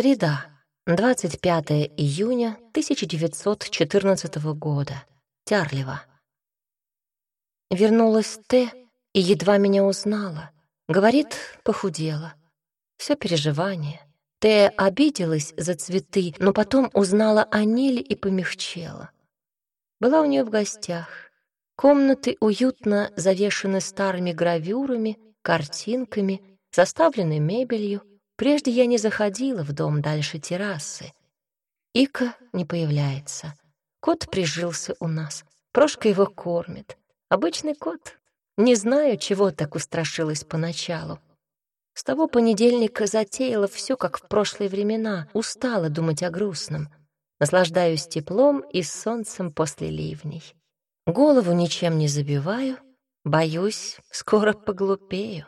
Среда, 25 июня 1914 года. Тярлево. Вернулась Т и едва меня узнала. Говорит, похудела. Все переживание. Т обиделась за цветы, но потом узнала о Ниле и помягчела. Была у нее в гостях. Комнаты уютно завешены старыми гравюрами, картинками, заставлены мебелью. Прежде я не заходила в дом дальше террасы. Ика не появляется. Кот прижился у нас. Прошка его кормит. Обычный кот. Не знаю, чего так устрашилась поначалу. С того понедельника затеяла все, как в прошлые времена. Устала думать о грустном. Наслаждаюсь теплом и солнцем после ливней. Голову ничем не забиваю. Боюсь, скоро поглупею.